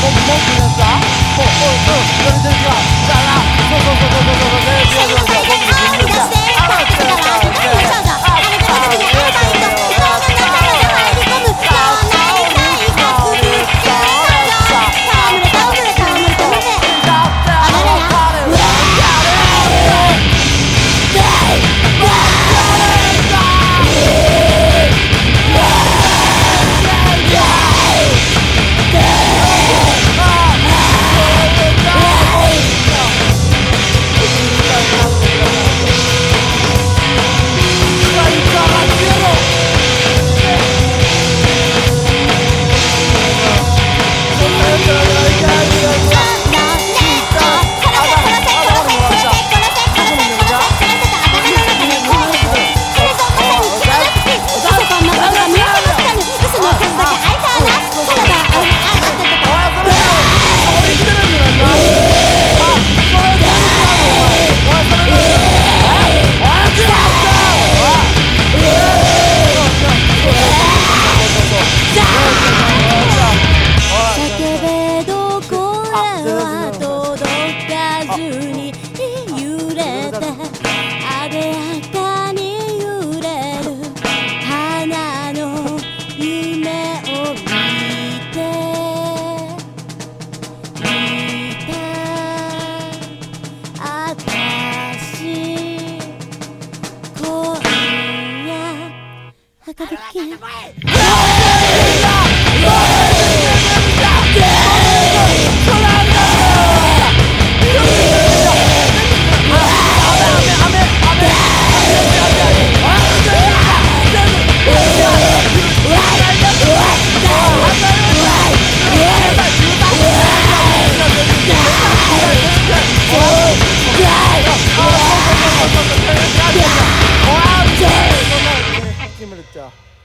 僕おおおそれですそうそうそうそうそうそうそうそうあらってかそあてからあらってかあててあずに揺れてあでやかに揺れる花の夢を見て見た。あたし今夜はかどき well.